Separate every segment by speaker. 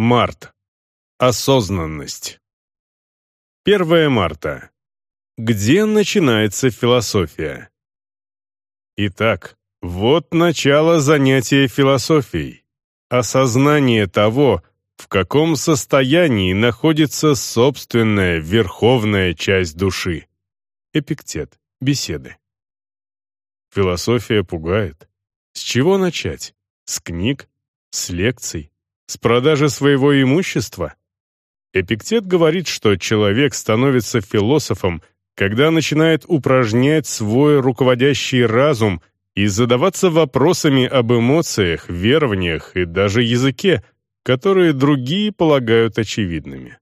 Speaker 1: Март. Осознанность. 1 марта. Где начинается философия? Итак, вот начало занятия философией. Осознание того, в каком состоянии находится собственная верховная часть души. Эпиктет. Беседы. Философия пугает. С чего начать? С книг? С лекций? С продажи своего имущества? Эпиктет говорит, что человек становится философом, когда начинает упражнять свой руководящий разум и задаваться вопросами об эмоциях, верованиях и даже языке, которые другие полагают очевидными.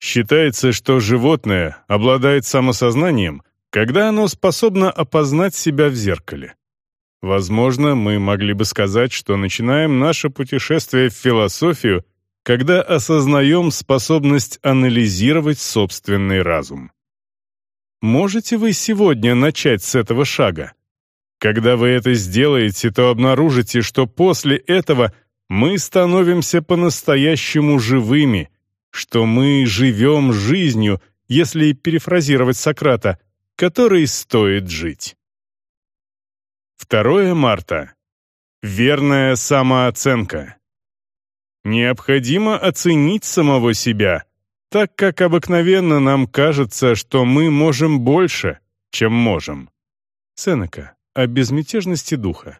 Speaker 1: Считается, что животное обладает самосознанием, когда оно способно опознать себя в зеркале. Возможно, мы могли бы сказать, что начинаем наше путешествие в философию, когда осознаем способность анализировать собственный разум. Можете вы сегодня начать с этого шага? Когда вы это сделаете, то обнаружите, что после этого мы становимся по-настоящему живыми, что мы живем жизнью, если перефразировать Сократа, которой стоит жить. 2 марта. Верная самооценка. Необходимо оценить самого себя, так как обыкновенно нам кажется, что мы можем больше, чем можем. Сенека. О безмятежности духа.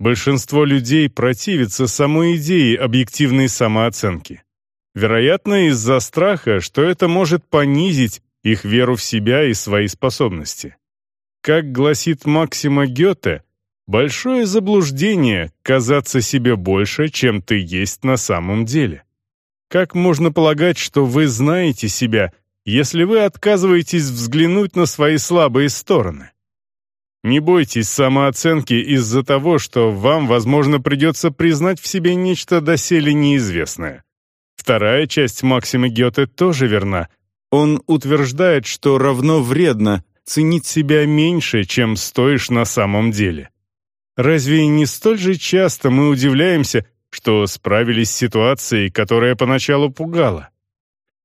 Speaker 1: Большинство людей противится самой идее объективной самооценки. Вероятно, из-за страха, что это может понизить их веру в себя и свои способности. Как гласит Максима Гёте, большое заблуждение казаться себе больше, чем ты есть на самом деле. Как можно полагать, что вы знаете себя, если вы отказываетесь взглянуть на свои слабые стороны? Не бойтесь самооценки из-за того, что вам, возможно, придется признать в себе нечто доселе неизвестное. Вторая часть Максима Гёте тоже верна. Он утверждает, что равно вредно ценить себя меньше, чем стоишь на самом деле. Разве не столь же часто мы удивляемся, что справились с ситуацией, которая поначалу пугала?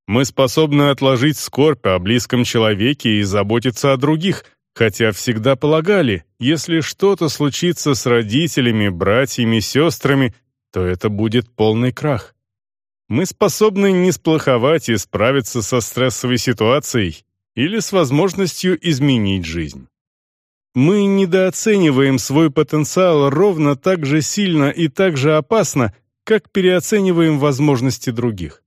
Speaker 1: Мы способны отложить скорбь о близком человеке и заботиться о других, хотя всегда полагали, если что-то случится с родителями, братьями, сестрами, то это будет полный крах. Мы способны не сплоховать и справиться со стрессовой ситуацией, или с возможностью изменить жизнь. Мы недооцениваем свой потенциал ровно так же сильно и так же опасно, как переоцениваем возможности других.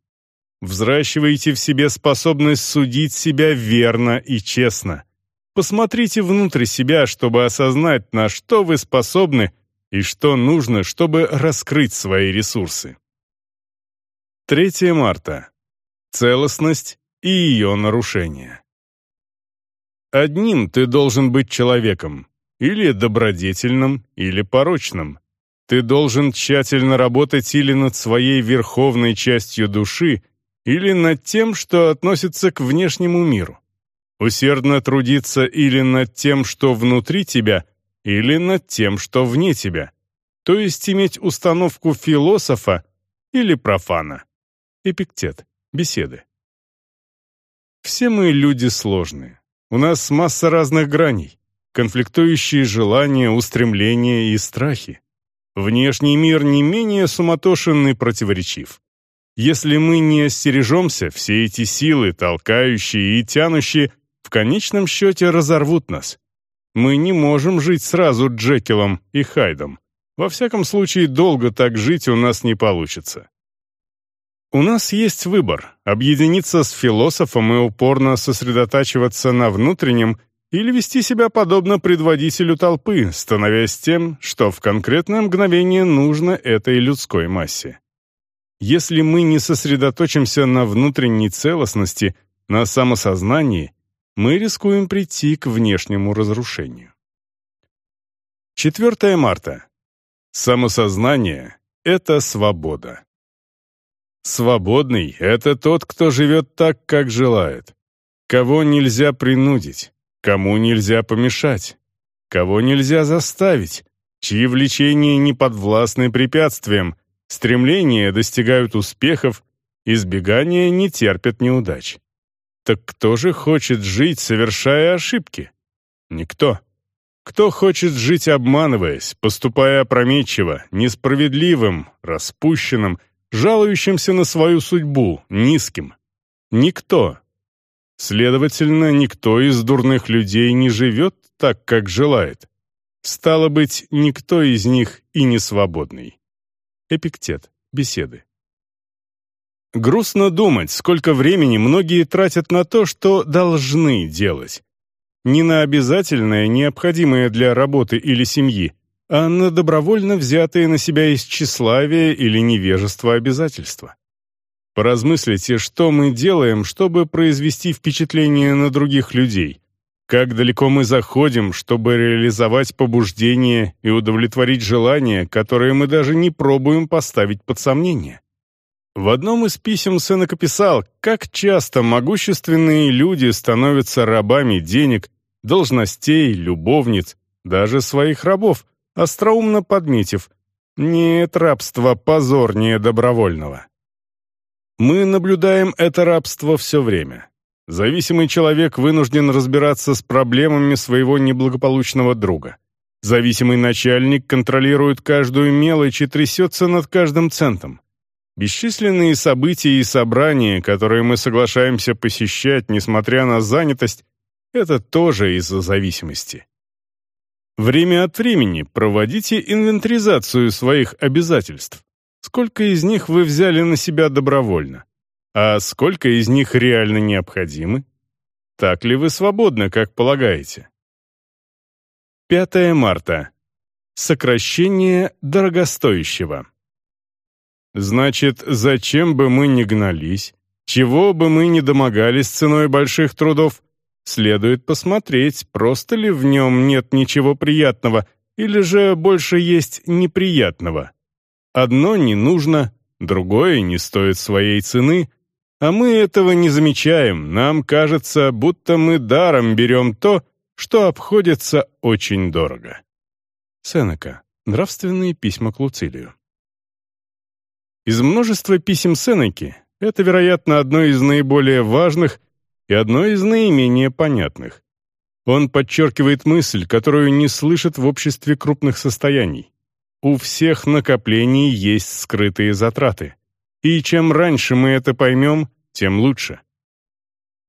Speaker 1: Взращивайте в себе способность судить себя верно и честно. Посмотрите внутрь себя, чтобы осознать, на что вы способны и что нужно, чтобы раскрыть свои ресурсы. 3 марта. Целостность и ее нарушение. Одним ты должен быть человеком, или добродетельным, или порочным. Ты должен тщательно работать или над своей верховной частью души, или над тем, что относится к внешнему миру. Усердно трудиться или над тем, что внутри тебя, или над тем, что вне тебя. То есть иметь установку философа или профана. Эпиктет. Беседы. Все мы люди сложные. У нас масса разных граней, конфликтующие желания, устремления и страхи. Внешний мир не менее суматошен и противоречив. Если мы не остережемся, все эти силы, толкающие и тянущие, в конечном счете разорвут нас. Мы не можем жить сразу Джекилом и Хайдом. Во всяком случае, долго так жить у нас не получится. У нас есть выбор – объединиться с философом и упорно сосредотачиваться на внутреннем или вести себя подобно предводителю толпы, становясь тем, что в конкретное мгновение нужно этой людской массе. Если мы не сосредоточимся на внутренней целостности, на самосознании, мы рискуем прийти к внешнему разрушению. 4 марта. Самосознание — это свобода. Свободный — это тот, кто живет так, как желает. Кого нельзя принудить, кому нельзя помешать, кого нельзя заставить, чьи влечения не подвластны препятствиям, Стремления достигают успехов, избегания не терпят неудач. Так кто же хочет жить, совершая ошибки? Никто. Кто хочет жить, обманываясь, поступая опрометчиво, несправедливым, распущенным, жалующимся на свою судьбу, низким? Никто. Следовательно, никто из дурных людей не живет так, как желает. Стало быть, никто из них и не свободный. Эпиктет. Беседы. Грустно думать, сколько времени многие тратят на то, что должны делать. Не на обязательное, необходимое для работы или семьи, а на добровольно взятые на себя из тщеславия или невежества обязательства. Поразмыслите, что мы делаем, чтобы произвести впечатление на других людей, как далеко мы заходим, чтобы реализовать побуждение и удовлетворить желания, которые мы даже не пробуем поставить под сомнение. В одном из писем Сенека писал, как часто могущественные люди становятся рабами денег, должностей, любовниц, даже своих рабов, остроумно подметив «нет рабства позорнее добровольного». Мы наблюдаем это рабство все время. Зависимый человек вынужден разбираться с проблемами своего неблагополучного друга. Зависимый начальник контролирует каждую мелочь и трясется над каждым центом. Бесчисленные события и собрания, которые мы соглашаемся посещать, несмотря на занятость, это тоже из-за зависимости. Время от времени проводите инвентаризацию своих обязательств. Сколько из них вы взяли на себя добровольно? А сколько из них реально необходимы? Так ли вы свободны, как полагаете? 5 марта. Сокращение дорогостоящего. Значит, зачем бы мы ни гнались, чего бы мы ни домогались ценой больших трудов, следует посмотреть, просто ли в нем нет ничего приятного, или же больше есть неприятного. Одно не нужно, другое не стоит своей цены, а мы этого не замечаем, нам кажется, будто мы даром берем то, что обходится очень дорого. Сенека. Нравственные письма к Луцилию. Из множества писем Сенеки это, вероятно, одно из наиболее важных и одно из наименее понятных. Он подчеркивает мысль, которую не слышат в обществе крупных состояний. У всех накоплений есть скрытые затраты. И чем раньше мы это поймем, тем лучше.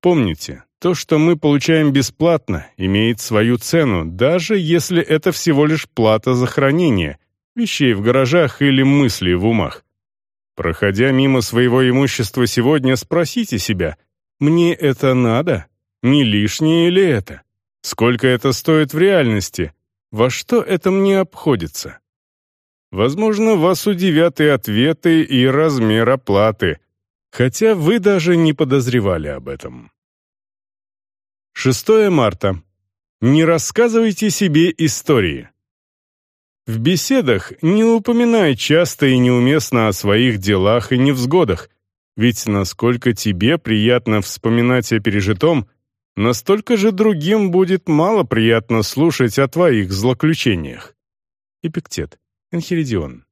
Speaker 1: Помните, то, что мы получаем бесплатно, имеет свою цену, даже если это всего лишь плата за хранение, вещей в гаражах или мыслей в умах. Проходя мимо своего имущества сегодня, спросите себя, мне это надо? Не лишнее ли это? Сколько это стоит в реальности? Во что это мне обходится? Возможно, вас удивят и ответы, и размер оплаты, хотя вы даже не подозревали об этом. 6 марта. Не рассказывайте себе истории. В беседах не упоминай часто и неуместно о своих делах и невзгодах, ведь насколько тебе приятно вспоминать о пережитом, настолько же другим будет мало приятно слушать о твоих злоключениях. Эпиктет. Энхиридион.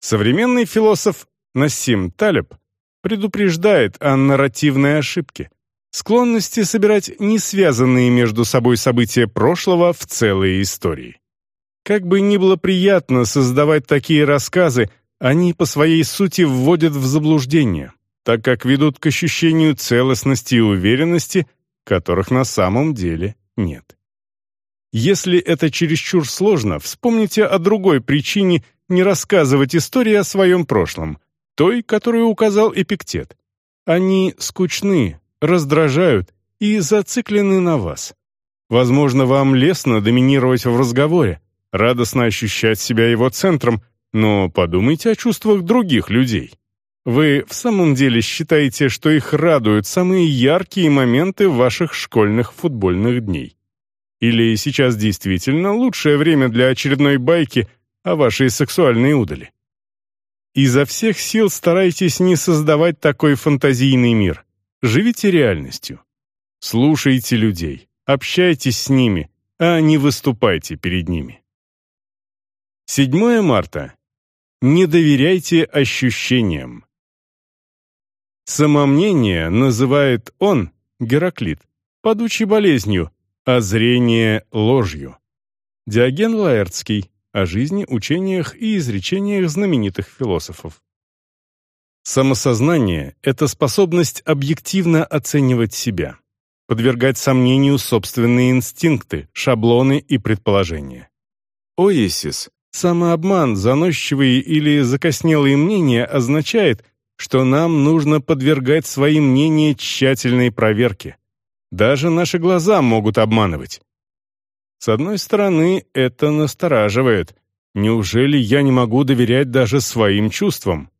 Speaker 1: Современный философ Насим Талеб предупреждает о нарративной ошибке, склонности собирать не связанные между собой события прошлого в целые истории. Как бы ни было приятно создавать такие рассказы, они по своей сути вводят в заблуждение, так как ведут к ощущению целостности и уверенности, которых на самом деле нет. Если это чересчур сложно, вспомните о другой причине не рассказывать истории о своем прошлом, той, которую указал Эпиктет. Они скучны, раздражают и зациклены на вас. Возможно, вам лестно доминировать в разговоре, радостно ощущать себя его центром, но подумайте о чувствах других людей. Вы в самом деле считаете, что их радуют самые яркие моменты ваших школьных футбольных дней? Или сейчас действительно лучшее время для очередной байки о вашей сексуальной удали? Изо всех сил старайтесь не создавать такой фантазийный мир. Живите реальностью. Слушайте людей, общайтесь с ними, а не выступайте перед ними. 7 марта. Не доверяйте ощущениям. Самомнение называет он, Гераклит, падучей болезнью, а зрение — ложью. Диоген Лаэртский о жизни, учениях и изречениях знаменитых философов. Самосознание — это способность объективно оценивать себя, подвергать сомнению собственные инстинкты, шаблоны и предположения. Оисис — самообман, заносчивые или закоснелые мнения означает, что нам нужно подвергать свои мнения тщательной проверке. Даже наши глаза могут обманывать. С одной стороны, это настораживает. Неужели я не могу доверять даже своим чувствам?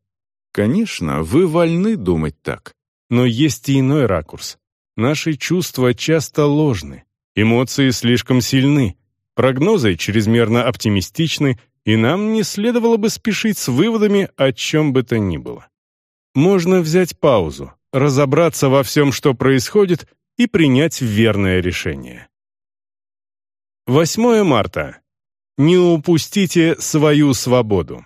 Speaker 1: Конечно, вы вольны думать так. Но есть и иной ракурс. Наши чувства часто ложны, эмоции слишком сильны, прогнозы чрезмерно оптимистичны, и нам не следовало бы спешить с выводами о чем бы то ни было. Можно взять паузу, разобраться во всем, что происходит, и принять верное решение. 8 марта. Не упустите свою свободу.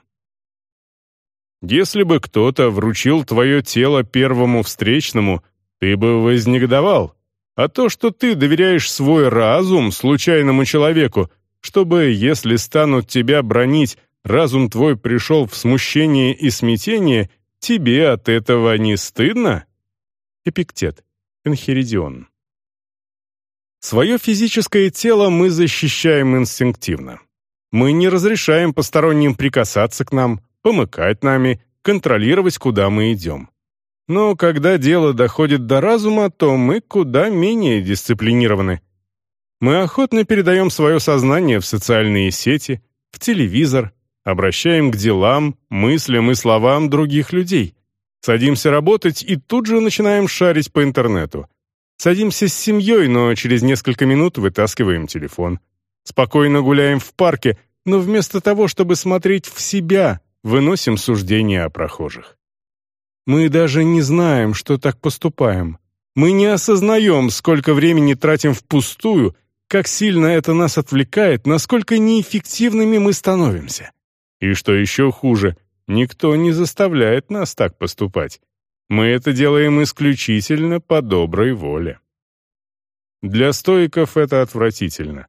Speaker 1: Если бы кто-то вручил твое тело первому встречному, ты бы вознегодовал. А то, что ты доверяешь свой разум случайному человеку, чтобы, если станут тебя бронить, разум твой пришел в смущение и смятение, тебе от этого не стыдно? Эпиктет. Энхиридион. Свое физическое тело мы защищаем инстинктивно. Мы не разрешаем посторонним прикасаться к нам, помыкать нами, контролировать, куда мы идем. Но когда дело доходит до разума, то мы куда менее дисциплинированы. Мы охотно передаем свое сознание в социальные сети, в телевизор, обращаем к делам, мыслям и словам других людей. Садимся работать и тут же начинаем шарить по интернету – Садимся с семьей, но через несколько минут вытаскиваем телефон. Спокойно гуляем в парке, но вместо того, чтобы смотреть в себя, выносим суждения о прохожих. Мы даже не знаем, что так поступаем. Мы не осознаем, сколько времени тратим впустую, как сильно это нас отвлекает, насколько неэффективными мы становимся. И что еще хуже, никто не заставляет нас так поступать. Мы это делаем исключительно по доброй воле. Для стоиков это отвратительно.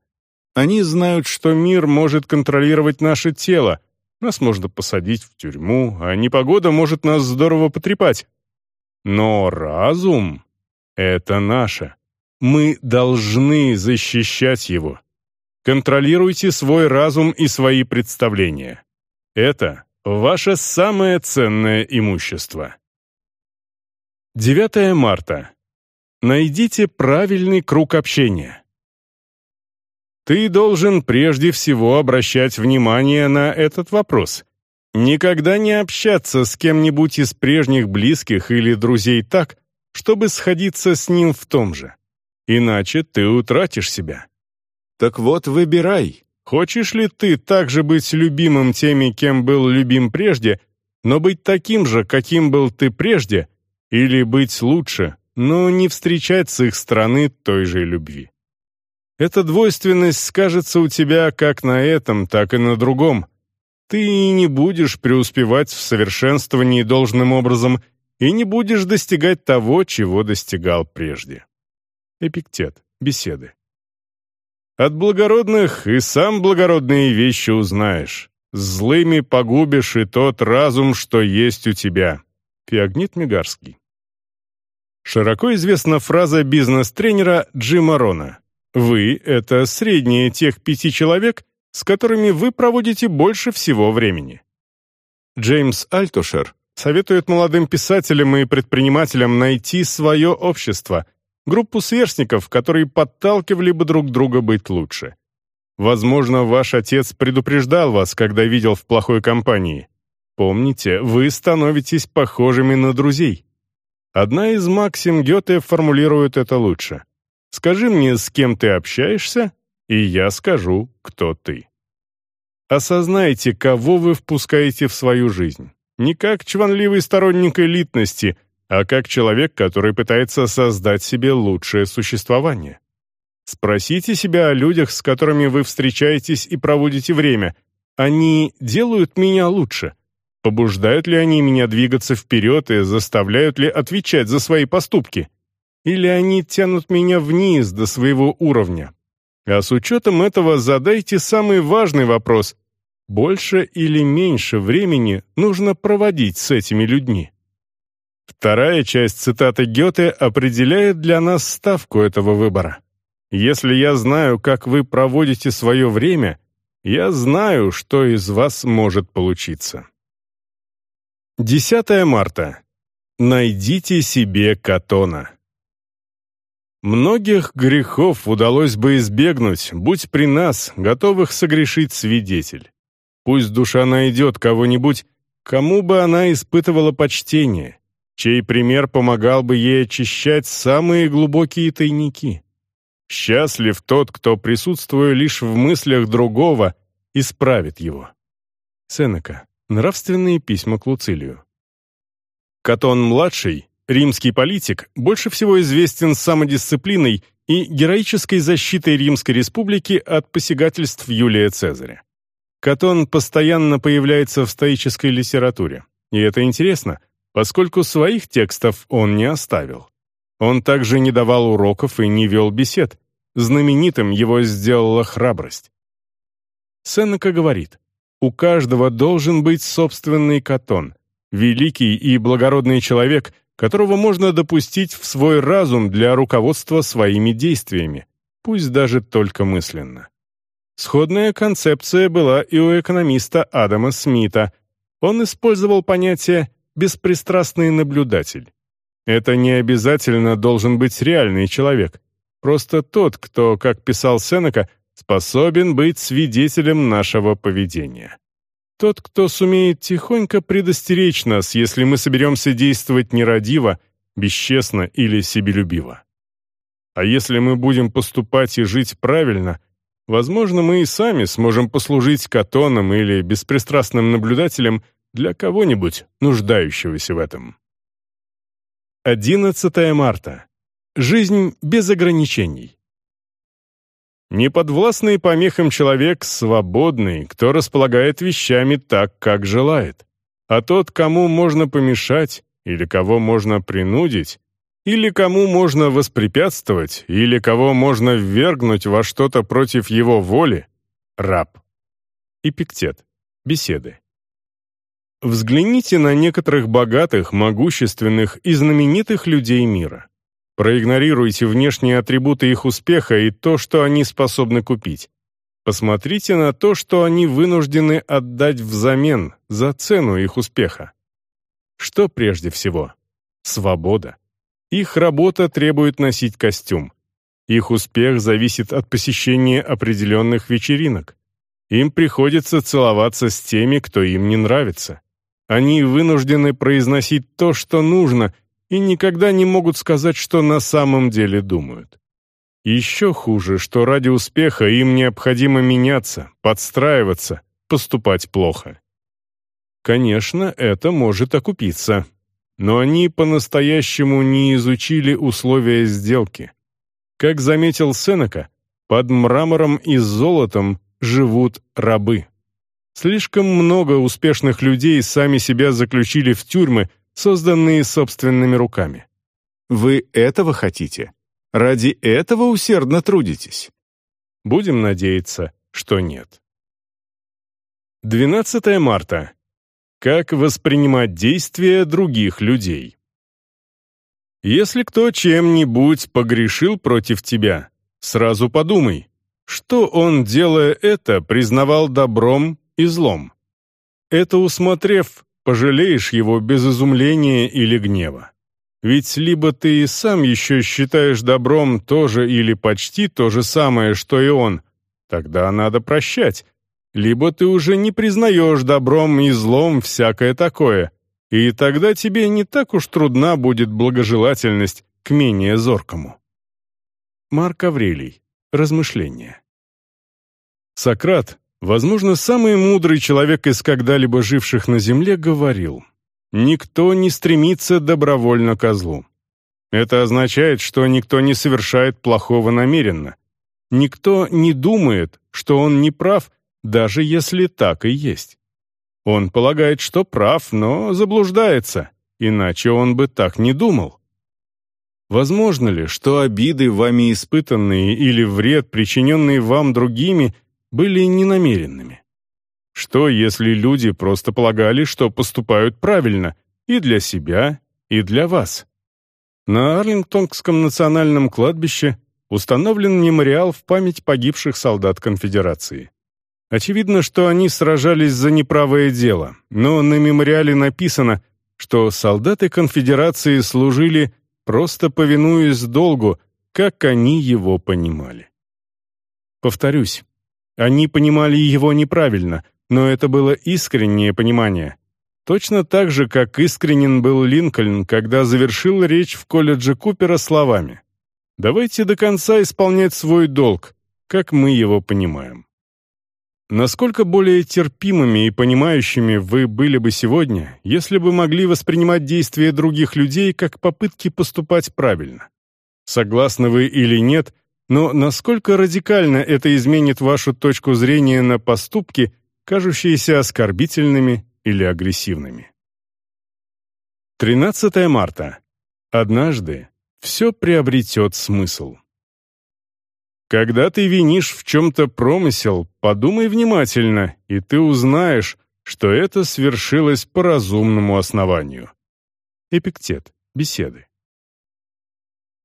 Speaker 1: Они знают, что мир может контролировать наше тело, нас можно посадить в тюрьму, а непогода может нас здорово потрепать. Но разум — это наше. Мы должны защищать его. Контролируйте свой разум и свои представления. Это ваше самое ценное имущество. 9 марта. Найдите правильный круг общения. Ты должен прежде всего обращать внимание на этот вопрос. Никогда не общаться с кем-нибудь из прежних близких или друзей так, чтобы сходиться с ним в том же. Иначе ты утратишь себя. Так вот, выбирай. Хочешь ли ты также быть любимым теми, кем был любим прежде, но быть таким же, каким был ты прежде — или быть лучше, но не встречать с их стороны той же любви. Эта двойственность скажется у тебя как на этом, так и на другом. Ты и не будешь преуспевать в совершенствовании должным образом и не будешь достигать того, чего достигал прежде. Эпиктет. Беседы. От благородных и сам благородные вещи узнаешь. Злыми погубишь и тот разум, что есть у тебя. Феогнит Мигарский. Широко известна фраза бизнес-тренера Джима Рона. «Вы — это среднее тех пяти человек, с которыми вы проводите больше всего времени». Джеймс Альтушер советует молодым писателям и предпринимателям найти свое общество, группу сверстников, которые подталкивали бы друг друга быть лучше. Возможно, ваш отец предупреждал вас, когда видел в плохой компании. Помните, вы становитесь похожими на друзей. Одна из максим Гёте формулирует это лучше. «Скажи мне, с кем ты общаешься, и я скажу, кто ты». Осознайте, кого вы впускаете в свою жизнь. Не как чванливый сторонник элитности, а как человек, который пытается создать себе лучшее существование. Спросите себя о людях, с которыми вы встречаетесь и проводите время. Они делают меня лучше? Побуждают ли они меня двигаться вперед и заставляют ли отвечать за свои поступки? Или они тянут меня вниз до своего уровня? А с учетом этого задайте самый важный вопрос. Больше или меньше времени нужно проводить с этими людьми? Вторая часть цитаты Гёте определяет для нас ставку этого выбора. «Если я знаю, как вы проводите свое время, я знаю, что из вас может получиться». 10 марта. Найдите себе Катона. Многих грехов удалось бы избегнуть, будь при нас, готовых согрешить свидетель. Пусть душа найдет кого-нибудь, кому бы она испытывала почтение, чей пример помогал бы ей очищать самые глубокие тайники. Счастлив тот, кто, присутствуя лишь в мыслях другого, исправит его. Сенека. Нравственные письма к Луцилию. Катон-младший, римский политик, больше всего известен самодисциплиной и героической защитой Римской республики от посягательств Юлия Цезаря. Катон постоянно появляется в стоической литературе. И это интересно, поскольку своих текстов он не оставил. Он также не давал уроков и не вел бесед. Знаменитым его сделала храбрость. Сенека говорит, у каждого должен быть собственный катон, великий и благородный человек, которого можно допустить в свой разум для руководства своими действиями, пусть даже только мысленно. Сходная концепция была и у экономиста Адама Смита. Он использовал понятие «беспристрастный наблюдатель». Это не обязательно должен быть реальный человек, просто тот, кто, как писал Сенека, способен быть свидетелем нашего поведения. Тот, кто сумеет тихонько предостеречь нас, если мы соберемся действовать нерадиво, бесчестно или себелюбиво. А если мы будем поступать и жить правильно, возможно, мы и сами сможем послужить катоном или беспристрастным наблюдателем для кого-нибудь, нуждающегося в этом. 11 марта. Жизнь без ограничений. Неподвластный помехам человек свободный, кто располагает вещами так, как желает. А тот, кому можно помешать, или кого можно принудить, или кому можно воспрепятствовать, или кого можно ввергнуть во что-то против его воли — раб. Эпиктет. Беседы. Взгляните на некоторых богатых, могущественных и знаменитых людей мира. Проигнорируйте внешние атрибуты их успеха и то, что они способны купить. Посмотрите на то, что они вынуждены отдать взамен за цену их успеха. Что прежде всего? Свобода. Их работа требует носить костюм. Их успех зависит от посещения определенных вечеринок. Им приходится целоваться с теми, кто им не нравится. Они вынуждены произносить то, что нужно, и никогда не могут сказать, что на самом деле думают. Еще хуже, что ради успеха им необходимо меняться, подстраиваться, поступать плохо. Конечно, это может окупиться, но они по-настоящему не изучили условия сделки. Как заметил Сенека, под мрамором и золотом живут рабы. Слишком много успешных людей сами себя заключили в тюрьмы, созданные собственными руками. Вы этого хотите? Ради этого усердно трудитесь? Будем надеяться, что нет. 12 марта. Как воспринимать действия других людей? Если кто чем-нибудь погрешил против тебя, сразу подумай, что он, делая это, признавал добром и злом. Это усмотрев, пожалеешь его без изумления или гнева. Ведь либо ты и сам еще считаешь добром то же или почти то же самое, что и он, тогда надо прощать, либо ты уже не признаешь добром и злом всякое такое, и тогда тебе не так уж трудна будет благожелательность к менее зоркому. Марк Аврелий. Размышления. Сократ, Возможно, самый мудрый человек из когда-либо живших на земле говорил, «Никто не стремится добровольно ко злу». Это означает, что никто не совершает плохого намеренно. Никто не думает, что он не прав, даже если так и есть. Он полагает, что прав, но заблуждается, иначе он бы так не думал. Возможно ли, что обиды, вами испытанные, или вред, причиненный вам другими, были ненамеренными? Что, если люди просто полагали, что поступают правильно и для себя, и для вас? На Арлингтонском национальном кладбище установлен мемориал в память погибших солдат конфедерации. Очевидно, что они сражались за неправое дело, но на мемориале написано, что солдаты конфедерации служили просто повинуясь долгу, как они его понимали. Повторюсь, они понимали его неправильно, но это было искреннее понимание. Точно так же, как искренен был Линкольн, когда завершил речь в колледже Купера словами «Давайте до конца исполнять свой долг, как мы его понимаем». Насколько более терпимыми и понимающими вы были бы сегодня, если бы могли воспринимать действия других людей как попытки поступать правильно? Согласны вы или нет, но насколько радикально это изменит вашу точку зрения на поступки, кажущиеся оскорбительными или агрессивными? 13 марта. Однажды все приобретет смысл. Когда ты винишь в чем-то промысел, подумай внимательно, и ты узнаешь, что это свершилось по разумному основанию. Эпиктет. Беседы.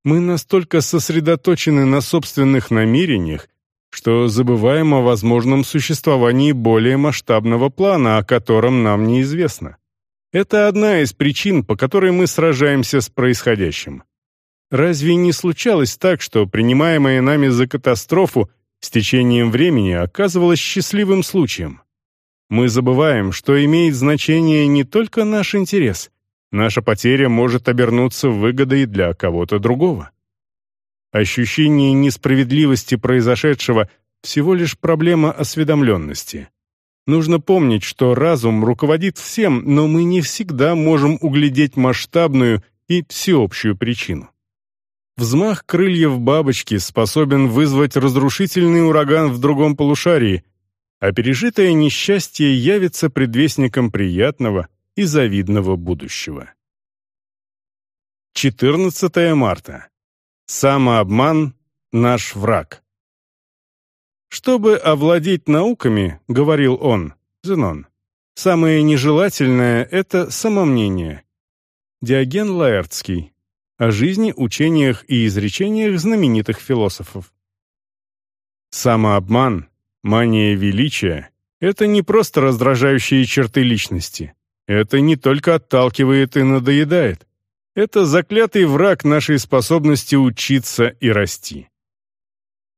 Speaker 1: Мы настолько сосредоточены на собственных намерениях, что забываем о возможном существовании более масштабного плана, о котором нам неизвестно. Это одна из причин, по которой мы сражаемся с происходящим. Разве не случалось так, что принимаемое нами за катастрофу с течением времени оказывалось счастливым случаем? Мы забываем, что имеет значение не только наш интерес. Наша потеря может обернуться выгодой для кого-то другого. Ощущение несправедливости произошедшего – всего лишь проблема осведомленности. Нужно помнить, что разум руководит всем, но мы не всегда можем углядеть масштабную и всеобщую причину. Взмах крыльев бабочки способен вызвать разрушительный ураган в другом полушарии, а пережитое несчастье явится предвестником приятного и завидного будущего. 14 марта. Самообман — наш враг. «Чтобы овладеть науками, — говорил он, Зенон, — самое нежелательное — это самомнение». Диоген Лаэртский, о жизни, учениях и изречениях знаменитых философов. Самообман, мания величия — это не просто раздражающие черты личности. Это не только отталкивает и надоедает. Это заклятый враг нашей способности учиться и расти.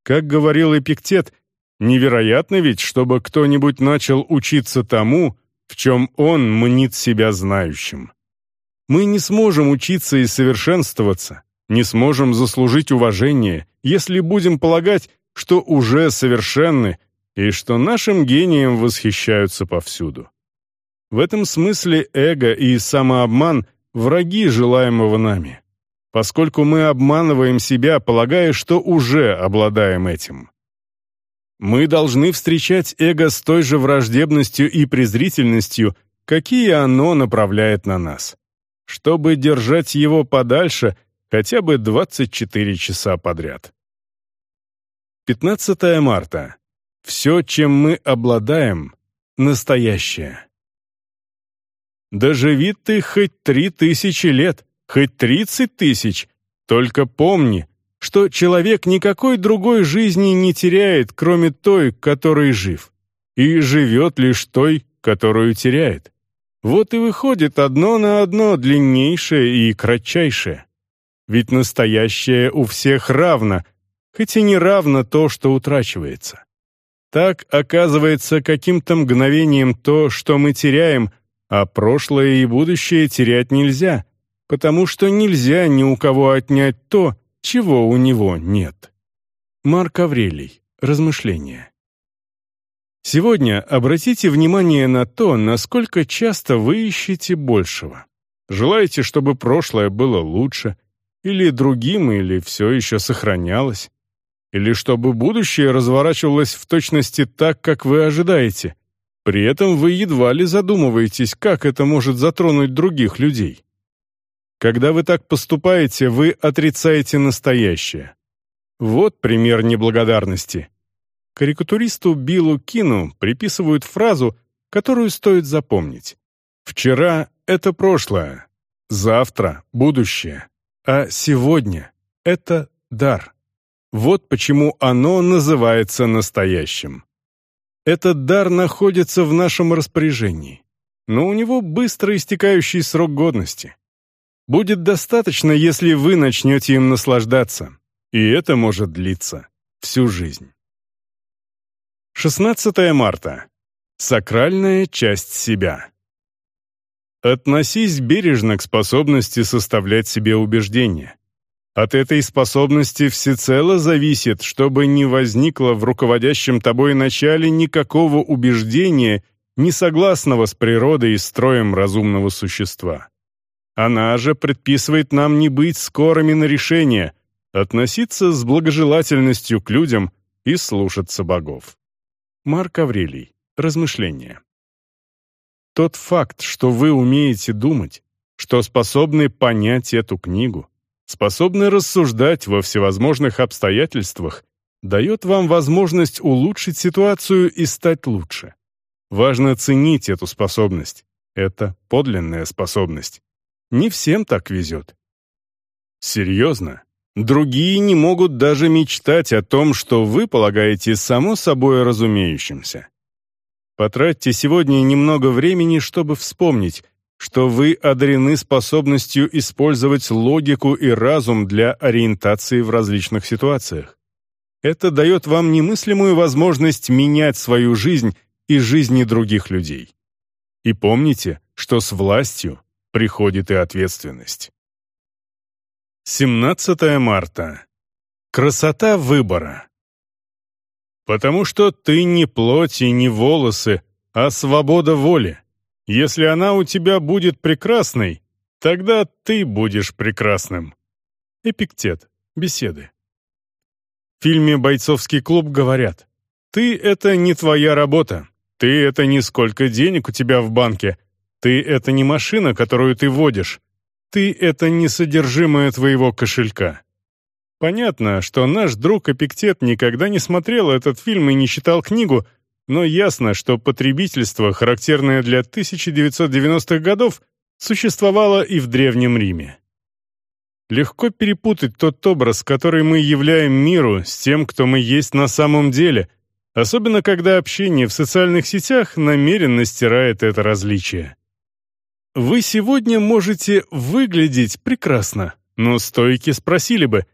Speaker 1: Как говорил Эпиктет, невероятно ведь, чтобы кто-нибудь начал учиться тому, в чем он мнит себя знающим. Мы не сможем учиться и совершенствоваться, не сможем заслужить уважение, если будем полагать, что уже совершенны и что нашим гением восхищаются повсюду. В этом смысле эго и самообман — враги желаемого нами, поскольку мы обманываем себя, полагая, что уже обладаем этим. Мы должны встречать эго с той же враждебностью и презрительностью, какие оно направляет на нас чтобы держать его подальше хотя бы 24 часа подряд. 15 марта. Все, чем мы обладаем, настоящее. Доживи ты хоть три тысячи лет, хоть тридцать тысяч, только помни, что человек никакой другой жизни не теряет, кроме той, которой жив, и живет лишь той, которую теряет. Вот и выходит одно на одно длиннейшее и кратчайшее. Ведь настоящее у всех равно, хоть и не равно то, что утрачивается. Так оказывается каким-то мгновением то, что мы теряем, а прошлое и будущее терять нельзя, потому что нельзя ни у кого отнять то, чего у него нет. Марк Аврелий. Размышления. Сегодня обратите внимание на то, насколько часто вы ищете большего. Желаете, чтобы прошлое было лучше, или другим, или все еще сохранялось, или чтобы будущее разворачивалось в точности так, как вы ожидаете, При этом вы едва ли задумываетесь, как это может затронуть других людей. Когда вы так поступаете, вы отрицаете настоящее. Вот пример неблагодарности. Карикатуристу Биллу Кину приписывают фразу, которую стоит запомнить. «Вчера — это прошлое, завтра — будущее, а сегодня — это дар». Вот почему оно называется настоящим. Этот дар находится в нашем распоряжении, но у него быстро истекающий срок годности. Будет достаточно, если вы начнете им наслаждаться, и это может длиться всю жизнь. 16 марта. Сакральная часть себя. Относись бережно к способности составлять себе убеждения. От этой способности всецело зависит, чтобы не возникло в руководящем тобой начале никакого убеждения, не согласного с природой и строем разумного существа. Она же предписывает нам не быть скорыми на решения, относиться с благожелательностью к людям и слушаться богов. Марк Аврелий. Размышления. Тот факт, что вы умеете думать, что способны понять эту книгу, способны рассуждать во всевозможных обстоятельствах, дает вам возможность улучшить ситуацию и стать лучше. Важно ценить эту способность. Это подлинная способность. Не всем так везет. Серьезно. Другие не могут даже мечтать о том, что вы полагаете само собой разумеющимся. Потратьте сегодня немного времени, чтобы вспомнить, что вы одарены способностью использовать логику и разум для ориентации в различных ситуациях. Это дает вам немыслимую возможность менять свою жизнь и жизни других людей. И помните, что с властью приходит и ответственность. 17 марта. Красота выбора. Потому что ты не плоть и не волосы, а свобода воли. Если она у тебя будет прекрасной, тогда ты будешь прекрасным. Эпиктет. Беседы. В фильме «Бойцовский клуб» говорят, «Ты — это не твоя работа, ты — это не сколько денег у тебя в банке, ты — это не машина, которую ты водишь, ты — это не содержимое твоего кошелька». Понятно, что наш друг Эпиктет никогда не смотрел этот фильм и не читал книгу, но ясно, что потребительство, характерное для 1990-х годов, существовало и в Древнем Риме. Легко перепутать тот образ, который мы являем миру, с тем, кто мы есть на самом деле, особенно когда общение в социальных сетях намеренно стирает это различие. Вы сегодня можете выглядеть прекрасно, но стойки спросили бы,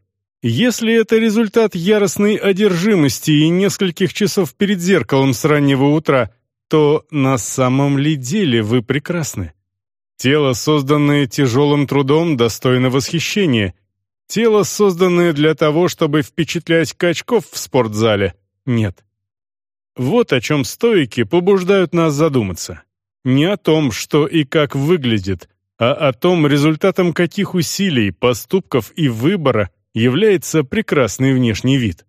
Speaker 1: если это результат яростной одержимости и нескольких часов перед зеркалом с раннего утра, то на самом ли деле вы прекрасны? Тело, созданное тяжелым трудом, достойно восхищения. Тело, созданное для того, чтобы впечатлять качков в спортзале, нет. Вот о чем стойки побуждают нас задуматься. Не о том, что и как выглядит, а о том, результатом каких усилий, поступков и выбора – является прекрасный внешний вид.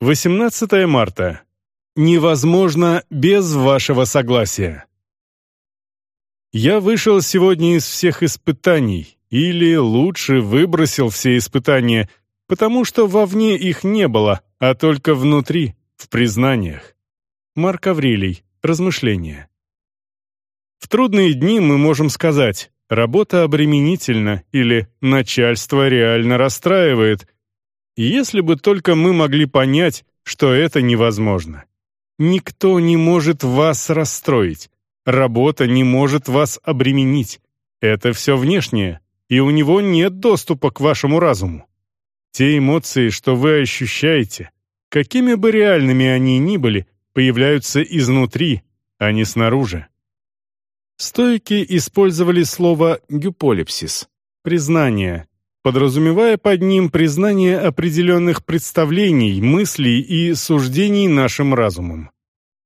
Speaker 1: 18 марта. Невозможно без вашего согласия. Я вышел сегодня из всех испытаний, или лучше выбросил все испытания, потому что вовне их не было, а только внутри, в признаниях. Марк Аврелий. Размышления. В трудные дни мы можем сказать Работа обременительна или начальство реально расстраивает. Если бы только мы могли понять, что это невозможно. Никто не может вас расстроить. Работа не может вас обременить. Это все внешнее, и у него нет доступа к вашему разуму. Те эмоции, что вы ощущаете, какими бы реальными они ни были, появляются изнутри, а не снаружи. Стойки использовали слово «гюполипсис» — признание, подразумевая под ним признание определенных представлений, мыслей и суждений нашим разумом.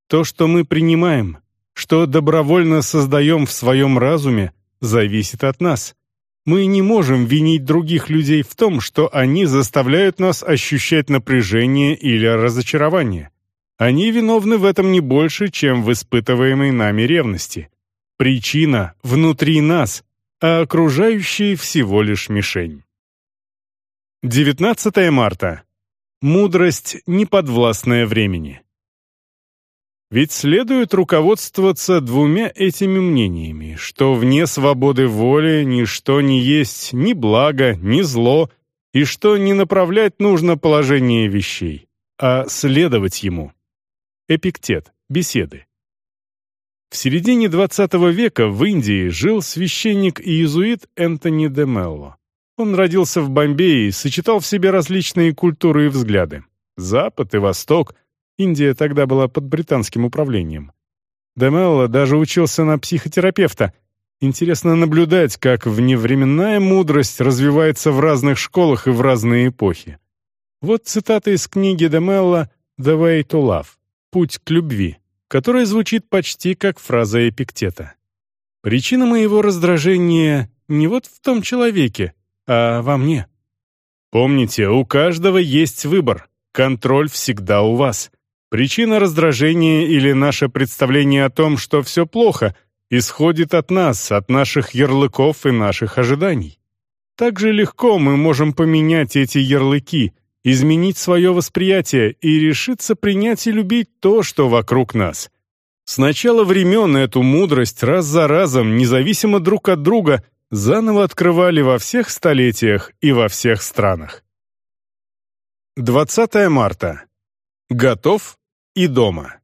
Speaker 1: То, что мы принимаем, что добровольно создаем в своем разуме, зависит от нас. Мы не можем винить других людей в том, что они заставляют нас ощущать напряжение или разочарование. Они виновны в этом не больше, чем в испытываемой нами ревности. Причина внутри нас, а окружающие всего лишь мишень. 19 марта. Мудрость, неподвластная времени. Ведь следует руководствоваться двумя этими мнениями, что вне свободы воли ничто не есть ни благо, ни зло, и что не направлять нужно положение вещей, а следовать ему. Эпиктет. Беседы. В середине XX века в Индии жил священник и иезуит Энтони де Мелло. Он родился в Бомбее и сочетал в себе различные культуры и взгляды. Запад и Восток — Индия тогда была под британским управлением. Демелло даже учился на психотерапевта. Интересно наблюдать, как вневременная мудрость развивается в разных школах и в разные эпохи. Вот цитата из книги Демелло «The way to love» — «Путь к любви», которая звучит почти как фраза Эпиктета. «Причина моего раздражения не вот в том человеке, а во мне». Помните, у каждого есть выбор, контроль всегда у вас. Причина раздражения или наше представление о том, что все плохо, исходит от нас, от наших ярлыков и наших ожиданий. Так же легко мы можем поменять эти ярлыки, изменить свое восприятие и решиться принять и любить то, что вокруг нас. С начала времен эту мудрость раз за разом, независимо друг от друга, заново открывали во всех столетиях и во всех странах. 20 марта. Готов и дома.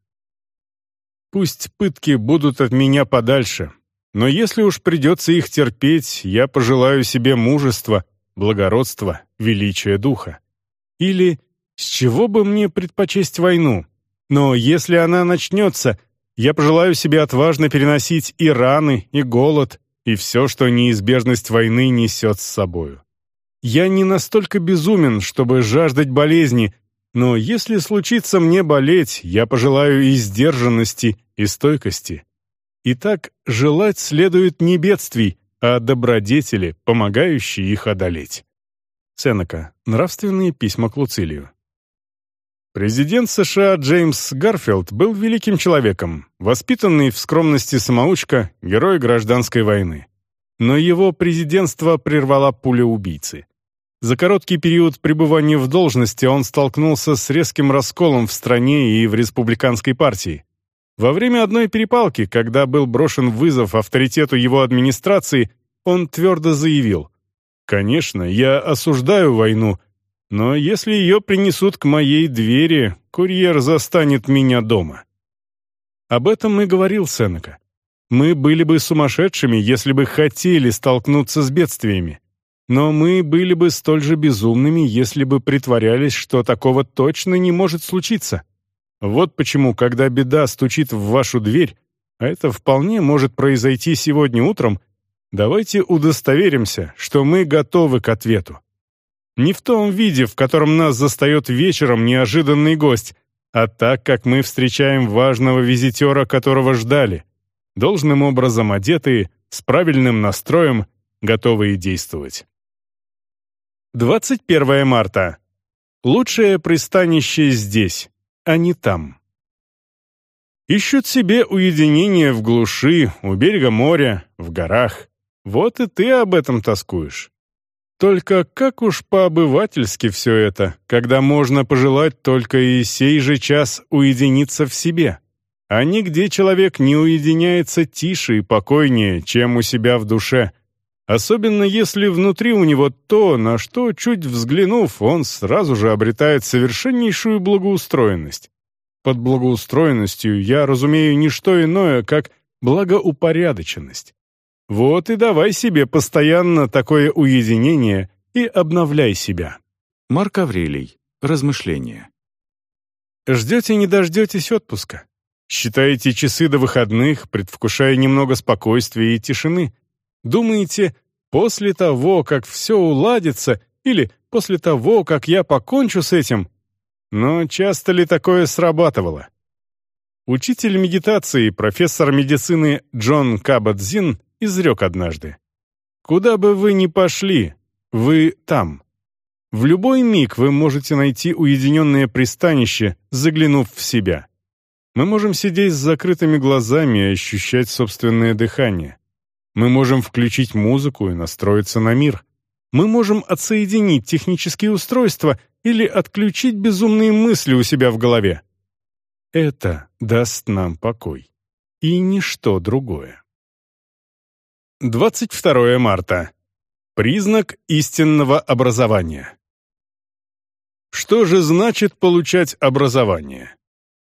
Speaker 1: Пусть пытки будут от меня подальше, но если уж придется их терпеть, я пожелаю себе мужества, благородства, величия духа. Или с чего бы мне предпочесть войну? Но если она начнется, я пожелаю себе отважно переносить и раны, и голод, и все, что неизбежность войны несет с собою. Я не настолько безумен, чтобы жаждать болезни, но если случится мне болеть, я пожелаю и сдержанности, и стойкости. Итак, желать следует не бедствий, а добродетели, помогающие их одолеть. Сенека. Нравственные письма к Луцилию. Президент США Джеймс Гарфилд был великим человеком, воспитанный в скромности самоучка, герой гражданской войны. Но его президентство прервала пуля убийцы. За короткий период пребывания в должности он столкнулся с резким расколом в стране и в республиканской партии. Во время одной перепалки, когда был брошен вызов авторитету его администрации, он твердо заявил «Конечно, я осуждаю войну, но если ее принесут к моей двери, курьер застанет меня дома». Об этом и говорил Сенека. Мы были бы сумасшедшими, если бы хотели столкнуться с бедствиями. Но мы были бы столь же безумными, если бы притворялись, что такого точно не может случиться. Вот почему, когда беда стучит в вашу дверь, а это вполне может произойти сегодня утром, давайте удостоверимся, что мы готовы к ответу. Не в том виде, в котором нас застает вечером неожиданный гость, а так, как мы встречаем важного визитера, которого ждали, должным образом одетые, с правильным настроем, готовые действовать. 21 марта. Лучшее пристанище здесь, а не там. Ищут себе уединение в глуши, у берега моря, в горах. Вот и ты об этом тоскуешь. Только как уж по-обывательски все это, когда можно пожелать только и сей же час уединиться в себе, а нигде человек не уединяется тише и покойнее, чем у себя в душе — Особенно если внутри у него то, на что, чуть взглянув, он сразу же обретает совершеннейшую благоустроенность. Под благоустроенностью я разумею не что иное, как благоупорядоченность. Вот и давай себе постоянно такое уединение и обновляй себя. Марк Аврелий. Размышления. Ждете не дождетесь отпуска. Считаете часы до выходных, предвкушая немного спокойствия и тишины — Думаете, после того, как все уладится, или после того, как я покончу с этим? Но часто ли такое срабатывало? Учитель медитации, профессор медицины Джон Кабадзин изрек однажды. «Куда бы вы ни пошли, вы там». В любой миг вы можете найти уединенное пристанище, заглянув в себя. Мы можем сидеть с закрытыми глазами и ощущать собственное дыхание. Мы можем включить музыку и настроиться на мир. Мы можем отсоединить технические устройства или отключить безумные мысли у себя в голове. Это даст нам покой. И ничто другое. 22 марта. Признак истинного образования. Что же значит получать образование?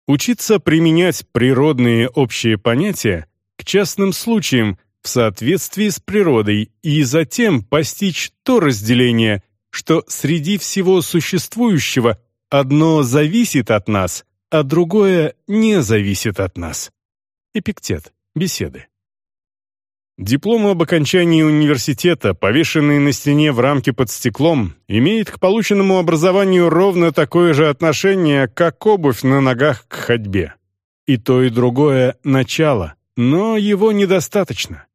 Speaker 1: Учиться применять природные общие понятия к частным случаям в соответствии с природой и затем постичь то разделение, что среди всего существующего одно зависит от нас, а другое не зависит от нас. Эпиктет. Беседы. Диплом об окончании университета, повешенный на стене в рамке под стеклом, имеет к полученному образованию ровно такое же отношение, как обувь на ногах к ходьбе. И то, и другое — начало, но его недостаточно.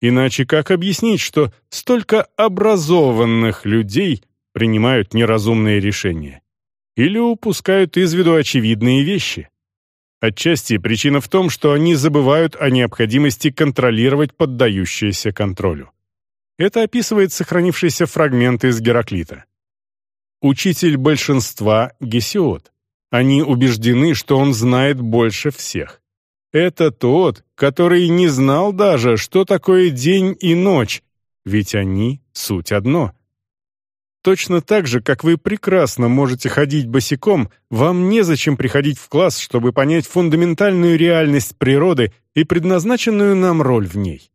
Speaker 1: Иначе как объяснить, что столько образованных людей принимают неразумные решения? Или упускают из виду очевидные вещи? Отчасти причина в том, что они забывают о необходимости контролировать поддающееся контролю. Это описывает сохранившийся фрагмент из Гераклита. Учитель большинства — Гесиод. Они убеждены, что он знает больше всех. Это тот, который не знал даже, что такое день и ночь, ведь они — суть одно. Точно так же, как вы прекрасно можете ходить босиком, вам незачем приходить в класс, чтобы понять фундаментальную реальность природы и предназначенную нам роль в ней.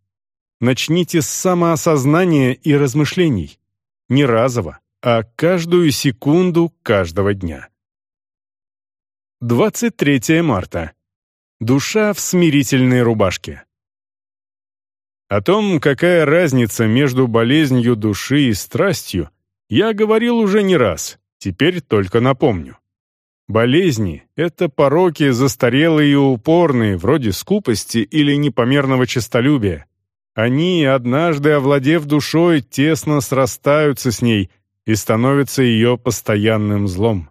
Speaker 1: Начните с самоосознания и размышлений. Не разово, а каждую секунду каждого дня. 23 марта. Душа в смирительной рубашке. О том, какая разница между болезнью души и страстью, я говорил уже не раз, теперь только напомню. Болезни — это пороки застарелые и упорные, вроде скупости или непомерного честолюбия. Они, однажды овладев душой, тесно срастаются с ней и становятся ее постоянным злом.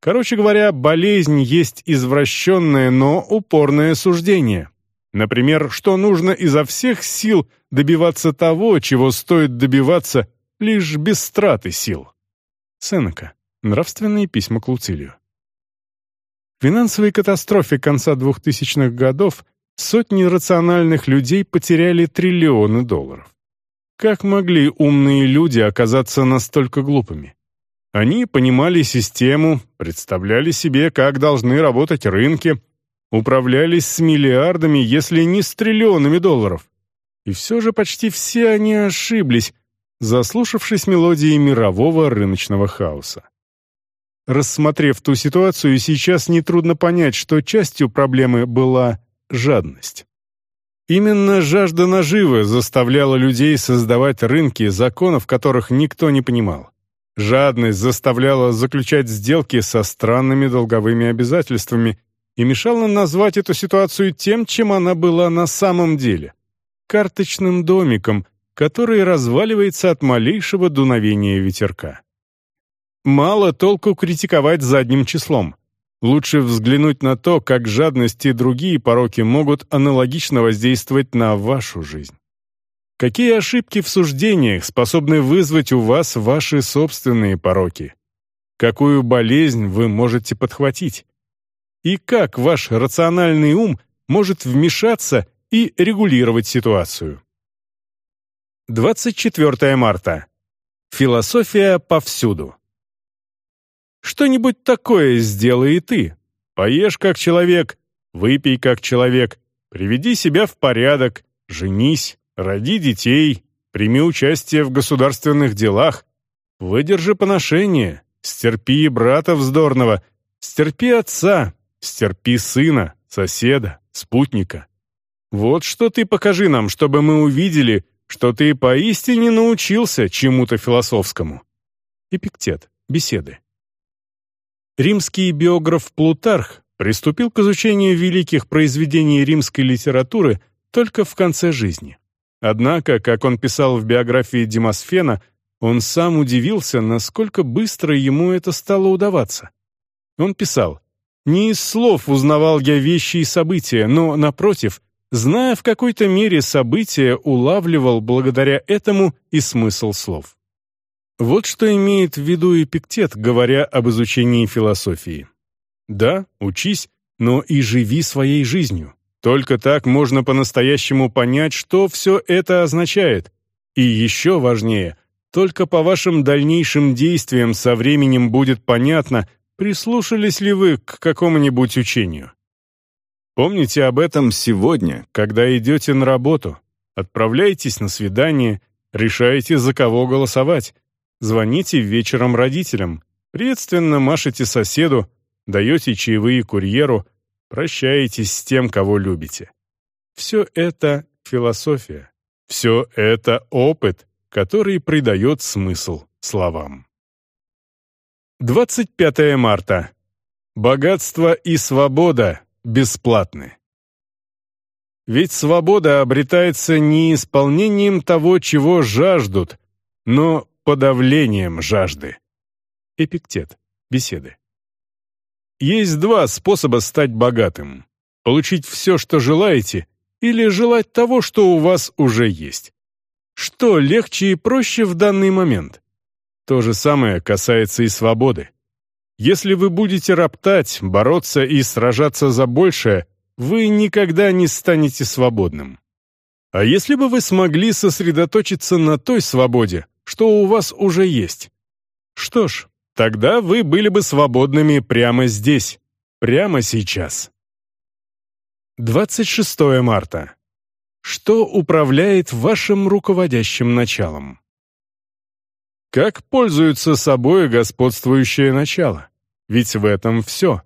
Speaker 1: Короче говоря, болезнь есть извращенное, но упорное суждение. Например, что нужно изо всех сил добиваться того, чего стоит добиваться лишь без страты сил. Сенека. Нравственные письма к Луцилию. В финансовой катастрофе конца 2000-х годов сотни рациональных людей потеряли триллионы долларов. Как могли умные люди оказаться настолько глупыми? Они понимали систему, представляли себе, как должны работать рынки, управлялись с миллиардами, если не с триллионами долларов. И все же почти все они ошиблись, заслушавшись мелодии мирового рыночного хаоса. Рассмотрев ту ситуацию, сейчас нетрудно понять, что частью проблемы была жадность. Именно жажда наживы заставляла людей создавать рынки, законов которых никто не понимал. Жадность заставляла заключать сделки со странными долговыми обязательствами и мешала назвать эту ситуацию тем, чем она была на самом деле — карточным домиком, который разваливается от малейшего дуновения ветерка. Мало толку критиковать задним числом. Лучше взглянуть на то, как жадность и другие пороки могут аналогично воздействовать на вашу жизнь. Какие ошибки в суждениях способны вызвать у вас ваши собственные пороки? Какую болезнь вы можете подхватить? И как ваш рациональный ум может вмешаться и регулировать ситуацию? 24 марта. Философия повсюду. Что-нибудь такое сделай и ты. Поешь как человек, выпей как человек, приведи себя в порядок, женись, Роди детей, прими участие в государственных делах, выдержи поношение, стерпи брата вздорного, стерпи отца, стерпи сына, соседа, спутника. Вот что ты покажи нам, чтобы мы увидели, что ты поистине научился чему-то философскому. Эпиктет. Беседы. Римский биограф Плутарх приступил к изучению великих произведений римской литературы только в конце жизни. Однако, как он писал в биографии Демосфена, Он сам удивился, насколько быстро ему это стало удаваться. Он писал, «Не из слов узнавал я вещи и события, но, напротив, зная в какой-то мере события, улавливал благодаря этому и смысл слов». Вот что имеет в виду Эпиктет, говоря об изучении философии. Да, учись, но и живи своей жизнью. Только так можно по-настоящему понять, что все это означает. И еще важнее, только по вашим дальнейшим действиям со временем будет понятно, прислушались ли вы к какому-нибудь учению. Помните об этом сегодня, когда идете на работу, отправляетесь на свидание, решаете, за кого голосовать, звоните вечером родителям, приветственно машете соседу, даете чаевые курьеру, прощаетесь с тем, кого любите. Все это философия, все это опыт, который придает смысл словам. 25 марта. Богатство и свобода бесплатны. Ведь свобода обретается не исполнением того, чего жаждут, но подавлением жажды. Эпиктет. Беседы. Есть два способа стать богатым. Получить все, что желаете, или желать того, что у вас уже есть. Что легче и проще в данный момент? То же самое касается и свободы. Если вы будете роптать, бороться и сражаться за большее, вы никогда не станете свободным. А если бы вы смогли сосредоточиться на той свободе, что у вас уже есть? Что ж, Тогда вы были бы свободными прямо здесь, прямо сейчас. 26 марта. Что управляет вашим руководящим началом? Как пользуется собой господствующее начало? Ведь в этом все.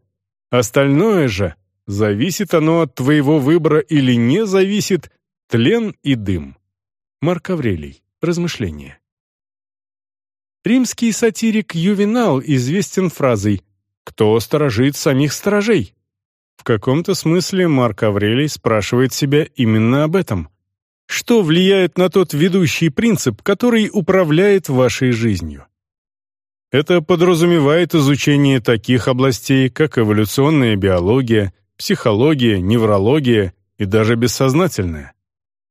Speaker 1: Остальное же, зависит оно от твоего выбора или не зависит, тлен и дым. Марк Аврелий. Размышления. Римский сатирик Ювенал известен фразой «Кто сторожит самих сторожей?» В каком-то смысле Марк Аврелий спрашивает себя именно об этом. Что влияет на тот ведущий принцип, который управляет вашей жизнью? Это подразумевает изучение таких областей, как эволюционная биология, психология, неврология и даже бессознательное.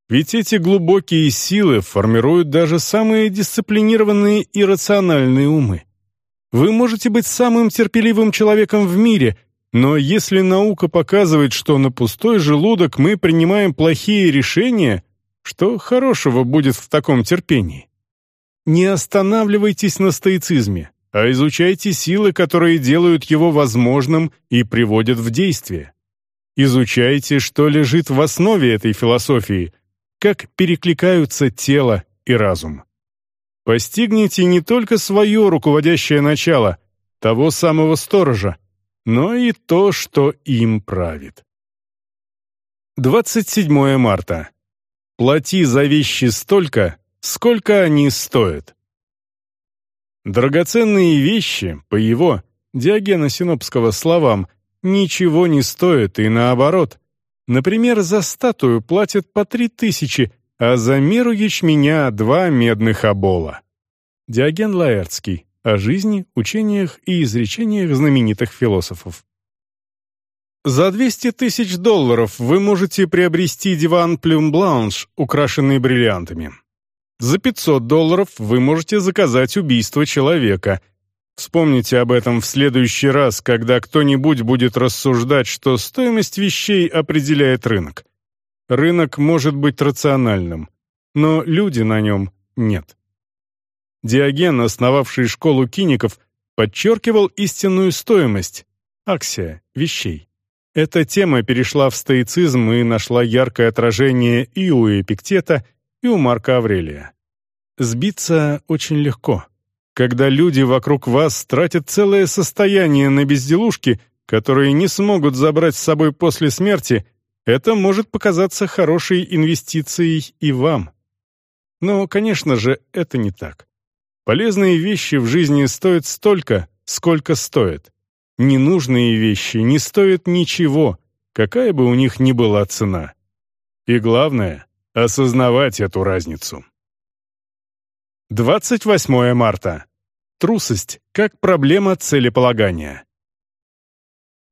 Speaker 1: Ведь эти глубокие силы формируют даже самые дисциплинированные и рациональные умы. Вы можете быть самым терпеливым человеком в мире, но если наука показывает, что на пустой желудок мы принимаем плохие решения, что хорошего будет в таком терпении? Не останавливайтесь на стоицизме, а изучайте силы, которые делают его возможным и приводят в действие. Изучайте, что лежит в основе этой философии – как перекликаются тело и разум. Постигните не только свое руководящее начало, того самого сторожа, но и то, что им правит. 27 марта. Плати за вещи столько, сколько они стоят. Драгоценные вещи, по его, Диогена Синопского словам, ничего не стоят и наоборот, Например, за статую платят по три тысячи, а за меру ячменя два медных обола. Диоген Лаэртский. О жизни, учениях и изречениях знаменитых философов. За 200 тысяч долларов вы можете приобрести диван Плюм Бланш, украшенный бриллиантами. За 500 долларов вы можете заказать убийство человека – Вспомните об этом в следующий раз, когда кто-нибудь будет рассуждать, что стоимость вещей определяет рынок. Рынок может быть рациональным, но люди на нем нет. Диоген, основавший школу киников, подчеркивал истинную стоимость, аксия, вещей. Эта тема перешла в стоицизм и нашла яркое отражение и у Эпиктета, и у Марка Аврелия. Сбиться очень легко когда люди вокруг вас тратят целое состояние на безделушки, которые не смогут забрать с собой после смерти, это может показаться хорошей инвестицией и вам. Но, конечно же, это не так. Полезные вещи в жизни стоят столько, сколько стоят. Ненужные вещи не стоят ничего, какая бы у них ни была цена. И главное — осознавать эту разницу. 28 марта. Трусость как проблема целеполагания.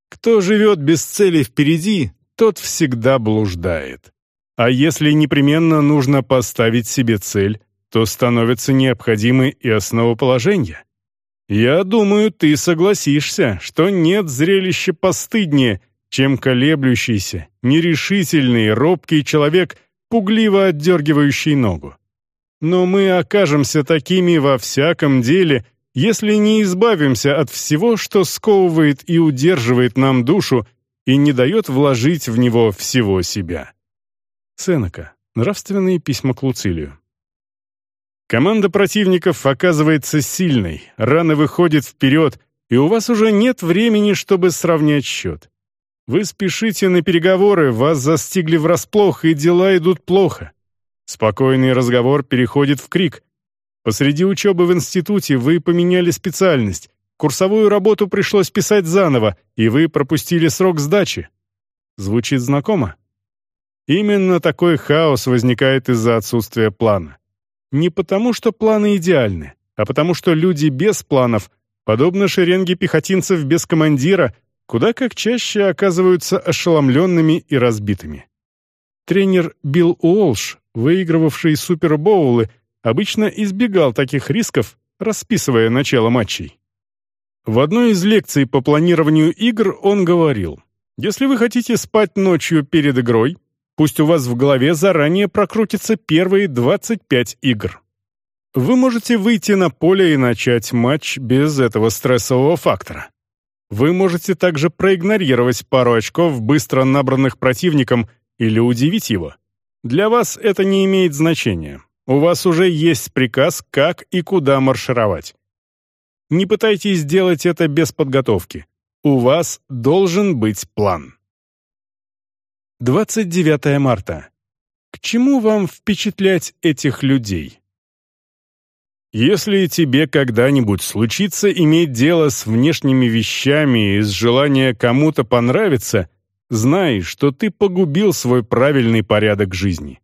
Speaker 1: Кто живет без цели впереди, тот всегда блуждает. А если непременно нужно поставить себе цель, то становится необходимы и основоположения. Я думаю, ты согласишься, что нет зрелища постыднее, чем колеблющийся, нерешительный, робкий человек, пугливо отдергивающий ногу. Но мы окажемся такими во всяком деле, если не избавимся от всего, что сковывает и удерживает нам душу и не дает вложить в него всего себя. Сенека. Нравственные письма к Луцилию. Команда противников оказывается сильной, рано выходит вперед, и у вас уже нет времени, чтобы сравнять счет. Вы спешите на переговоры, вас застигли врасплох, и дела идут плохо. Спокойный разговор переходит в крик. Посреди учебы в институте вы поменяли специальность, курсовую работу пришлось писать заново, и вы пропустили срок сдачи. Звучит знакомо? Именно такой хаос возникает из-за отсутствия плана. Не потому, что планы идеальны, а потому, что люди без планов, подобно шеренге пехотинцев без командира, куда как чаще оказываются ошеломленными и разбитыми. Тренер Билл Уолш выигрывавший супербоулы, обычно избегал таких рисков, расписывая начало матчей. В одной из лекций по планированию игр он говорил, «Если вы хотите спать ночью перед игрой, пусть у вас в голове заранее прокрутятся первые 25 игр. Вы можете выйти на поле и начать матч без этого стрессового фактора. Вы можете также проигнорировать пару очков, быстро набранных противником, или удивить его. Для вас это не имеет значения. У вас уже есть приказ, как и куда маршировать. Не пытайтесь сделать это без подготовки. У вас должен быть план. 29 марта. К чему вам впечатлять этих людей? Если тебе когда-нибудь случится иметь дело с внешними вещами из желания кому-то понравиться, знай, что ты погубил свой правильный порядок жизни.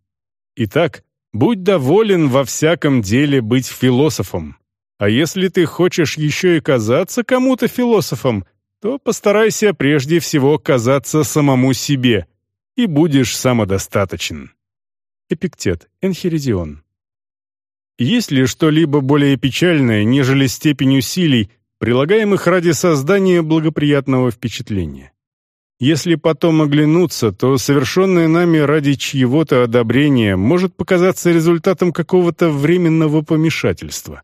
Speaker 1: Итак, будь доволен во всяком деле быть философом. А если ты хочешь еще и казаться кому-то философом, то постарайся прежде всего казаться самому себе, и будешь самодостаточен. Эпиктет, Энхиридион. Есть ли что-либо более печальное, нежели степень усилий, прилагаемых ради создания благоприятного впечатления? Если потом оглянуться, то совершенное нами ради чьего-то одобрения может показаться результатом какого-то временного помешательства.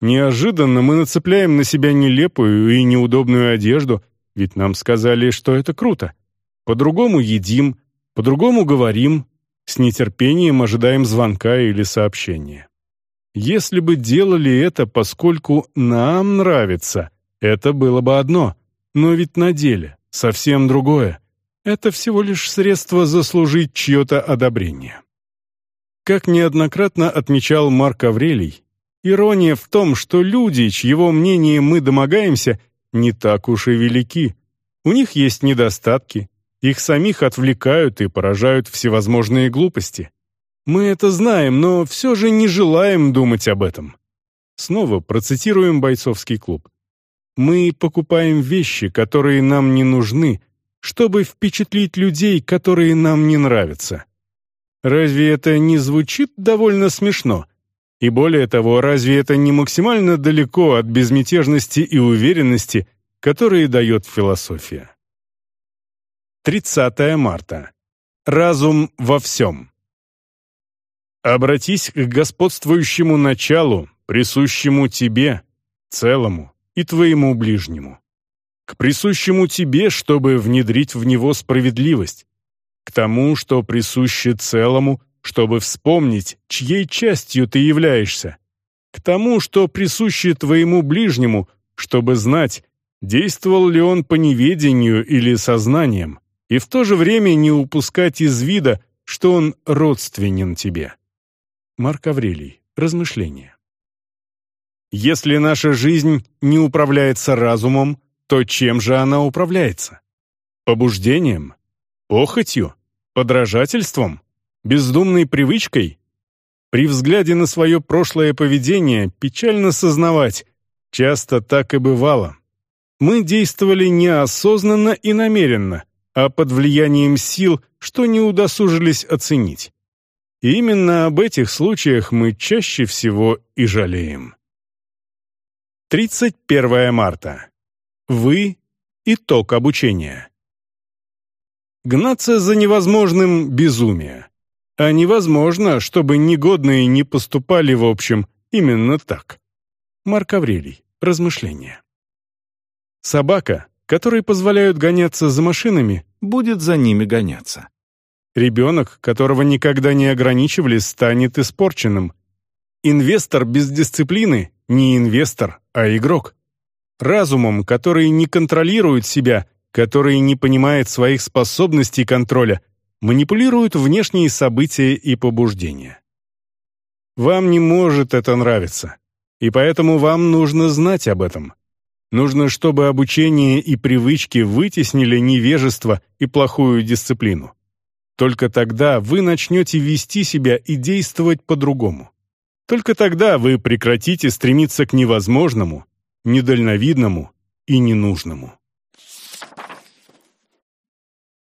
Speaker 1: Неожиданно мы нацепляем на себя нелепую и неудобную одежду, ведь нам сказали, что это круто. По-другому едим, по-другому говорим, с нетерпением ожидаем звонка или сообщения. Если бы делали это, поскольку нам нравится, это было бы одно, но ведь на деле совсем другое. Это всего лишь средство заслужить чье-то одобрение. Как неоднократно отмечал Марк Аврелий, ирония в том, что люди, чьего мнения мы домогаемся, не так уж и велики. У них есть недостатки, их самих отвлекают и поражают всевозможные глупости. Мы это знаем, но все же не желаем думать об этом. Снова процитируем бойцовский клуб. Мы покупаем вещи, которые нам не нужны, чтобы впечатлить людей, которые нам не нравятся. Разве это не звучит довольно смешно? И более того, разве это не максимально далеко от безмятежности и уверенности, которые дает философия? 30 марта. Разум во всем. Обратись к господствующему началу, присущему тебе, целому, и твоему ближнему. К присущему тебе, чтобы внедрить в него справедливость. К тому, что присуще целому, чтобы вспомнить, чьей частью ты являешься. К тому, что присуще твоему ближнему, чтобы знать, действовал ли он по неведению или сознанием, и в то же время не упускать из вида, что он родственен тебе. Марк Аврелий. Размышления. Если наша жизнь не управляется разумом, то чем же она управляется? Побуждением? Похотью? Подражательством? Бездумной привычкой? При взгляде на свое прошлое поведение печально сознавать, часто так и бывало. Мы действовали неосознанно и намеренно, а под влиянием сил, что не удосужились оценить. Именно об этих случаях мы чаще всего и жалеем. 31 марта. Вы – итог обучения. Гнаться за невозможным – безумие. А невозможно, чтобы негодные не поступали в общем именно так. Марк Аврелий. Размышления. Собака, которой позволяют гоняться за машинами, будет за ними гоняться. Ребенок, которого никогда не ограничивали, станет испорченным. Инвестор без дисциплины – не инвестор, а игрок. Разумом, который не контролирует себя, который не понимает своих способностей контроля, манипулируют внешние события и побуждения. Вам не может это нравиться, и поэтому вам нужно знать об этом. Нужно, чтобы обучение и привычки вытеснили невежество и плохую дисциплину. Только тогда вы начнете вести себя и действовать по-другому. Только тогда вы прекратите стремиться к невозможному, недальновидному и ненужному.